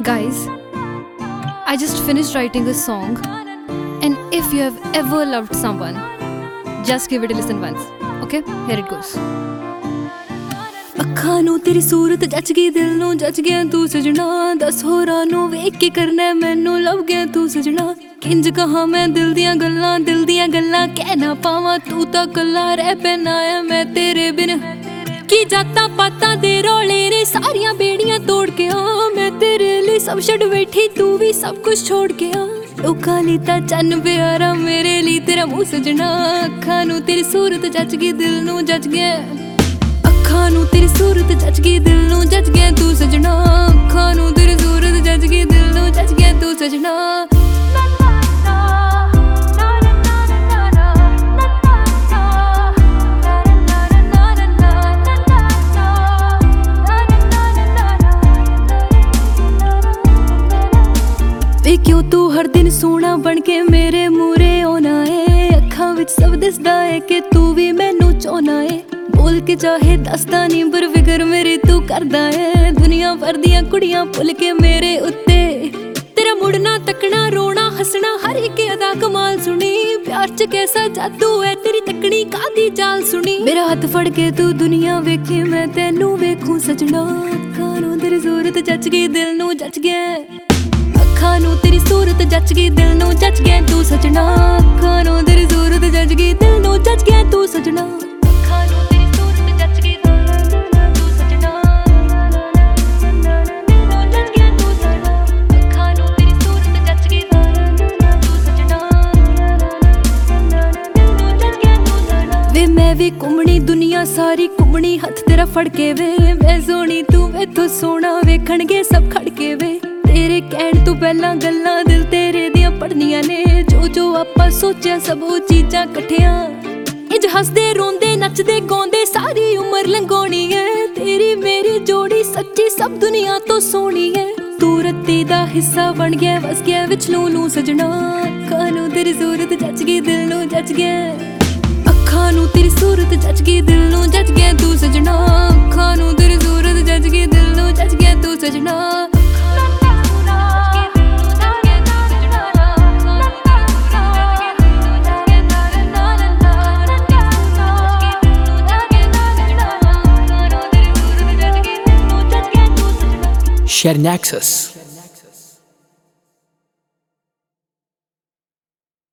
Guys, I just finished writing a song, and if you have ever loved someone, just give it a listen once. Okay, here it goes. ਅੱਖਾਂ ਨੂੰ ਤੇਰੀ ਸੂਰਤ ਜੱਜ ਗਈ ਦਿਲ ਨੂੰ ਜੱਜ ਗਿਆ ਤੂੰ ਸਜਣਾ ਦਸ ਹੋਰਾਂ ਨੂੰ ਵੇਖ ਕੇ ਕਰਨਾ ਮੈਨੂੰ ਲੱਭ ਗਿਆ ਤੂੰ ਸਜਣਾ ਕਿੰਜ ਕਹਾ ਮੈਂ ਦਿਲ ਦੀਆਂ ਗੱਲਾਂ ਦਿਲ ਦੀਆਂ ਗੱਲਾਂ ਕਹਿ ਨਾ ਪਾਵਾਂ ਤੂੰ ਤਾਂ ਕੱਲਾ ਰਹਿ ਪੈਣਾ ਮੈਂ ਤੇਰੇ ਬਿਨ ਕੀ ਜਾਤਾਂ ਪਾਤਾਂ ਦੇ ਰੋਲੇ ਨੇ ਸਾਰੀਆਂ ਸਭ ਛੱਡ ਬੈਠੀ, ਤੂੰ ਵੀ ਸਭ ਕੁਝ ਛੋੜ ਗਿਆ ਆ। ਲੋਕਾਂ ਲਈ ਤਾਂ ਚੰਨ ਪਿਆਰਾ, ਮੇਰੇ ਲਈ ਤੇਰਾ ਮੂੰਹ ਸਜਣਾ। ਅੱਖਾਂ ਨੂੰ ਤੇਰੀ ਸੂਰਤ ਜੱਜ ਗਈ ਦਿਲ ਨੂੰ ਜੱਜ ਗਿਆ ਅੱਖਾਂ ਨੂੰ ਤੇਰੀ ਸੂਰਤ ਜੱਜ ਗਈ ਦਿਲ ਹਰ ਦਿਨ ਸੋਹਣਾ ਬਣ ਕੇ ਮੇਰੇ ਮੂਰੇ ਆਉਣਾ ਏ। ਅੱਖਾਂ ਵਿੱਚ ਸਭ ਦਿਸਦਾ ਏ ਕਿ ਤੂੰ ਵੀ ਮੈਨੂੰ ਚਾਹਨਾ ਏ। ਬੋਲ ਕੇ ਚਾਹੇ ਦੱਸਦਾ ਨਹੀਂ ਪਰ ਫਿਕਰ ਮੇਰੀ ਤੂੰ ਕਰਦਾ ਏ। ਦੁਨੀਆ ਭਰ ਦੀਆਂ ਕੁੜੀਆਂ ਭੁੱਲ ਕੇ ਮੇਰੇ ਉੱਤੇ। ਤੇਰਾ ਮੁੜਨਾ ਤੱਕਣਾ, ਰੋਣਾ, ਹੱਸਣਾ, ਹਰ ਇੱਕ ਅਦਾ ਕਮਾਲ ਸੁਣੀ। ਪਿਆਰ ਚ ਕੈਸਾ ਜਾਦੂ ਹੈ ਤੇਰੀ ਤੱਕਣੀ ਕਾਦੀ ਚਾਲ ਸੁਣੀ? ਮੇਰਾ ਹੱਥ ਫੜ ਕੇ ਤੂੰ ਦੁਨੀਆ ਵੇਖੇ, ਮੈਂ ਤੈਨੂੰ ਵੇਖੂੰ ਸਜਣਾ। ਅੱਖਾਂ ਨੂੰ ਤੇਰੀ ਸੂਰਤ ਜੱਜ ਗਈ, ਦਿਲ ਨੂੰ ਜੱਜ ਗਿਆ। ਅੱਖਾਂ ਨੂੰ ਤੇਰੀ ਸੂਰਤ ਜੱਜ ਗਈ, ਦਿਲ ਨੂੰ ਜੱਜ ਗਿਆ ਤੂੰ ਸਜਣਾ। ਅੱਖਾਂ ਨੂੰ ਤੇਰੀ ਸੂਰਤ ਜੱਜ ਗਈ, ਦਿਲ ਨੂੰ ਜੱਜ ਗਿਆ ਤੂੰ ਸਜਣਾ। ਅੱਖਾਂ ਨੂੰ ਤੇਰੀ ਸੂਰਤ ਜੱਜ ਗਈ ਵੇ ਮੈਂ ਵੀ ਘੁੰਮਣੀ, ਦੁਨੀਆ ਸਾਰੀ ਘੁੰਮਣੀ, ਹੱਥ ਤੇਰਾ ਫੜ ਕੇ ਵੇ। ਮੈਂ ਸੋਹਣੀ, ਤੂੰ ਮੈਥੋਂ ਸੋਹਣਾ ਵੇਖਣਗੇ, ਸਭ ਖੜ ਕੇ ਵੇ। ਤੇਰੇ ਕਹਿਣ ਤੋਂ ਪਹਿਲਾਂ ਗੱਲਾਂ ਦਿਲ ਤੇਰੇ ਦੀਆਂ ਪੜਨੀਆਂ ਨੇ। ਜੋ ਜੋ ਆਪਾਂ ਸੋਚਿਆ, ਸਭ ਉਹ ਚੀਜ਼ਾਂ ਇਕੱਠੀਆਂ। ਇੰਜ ਹੱਸਦੇ, ਰੋਂਦੇ, ਨੱਚਦੇ, ਗਾਉਂਦੇ, ਸਾਰੀ ਉਮਰ ਲੰਘਾਉਣੀ ਐ। ਤੇਰੀ ਮੇਰੀ ਜੋੜੀ ਸੱਚੀ ਸਭ ਦੁਨੀਆ ਤੋਂ ਸੋਹਣੀ ਐ। ਤੂੰ ਰੱਤੀ ਦਾ ਹਿੱਸਾ ਬਣ ਗਿਆ, ਵਸ ਗਿਆ ਵਿੱਚ ਨੂੰ ਨੂੰ ਸਜਣਾ। ਅੱਖਾਂ ਨੂੰ ਤੇਰੀ ਸੂਰਤ ਜੱਜ ਗਈ, ਦਿਲ ਨੂੰ ਜੱਜ ਗਿਆ। ਅੱਖਾਂ ਨੂੰ ਤੇਰੀ ਸੂਰਤ ਜੱਜ ਗਈ She had an access.